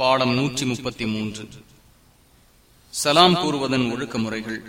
பாடம் நூற்றி முப்பத்தி மூன்று. சலாம் கூறுவதன் ஒழுக்க முறைகள்.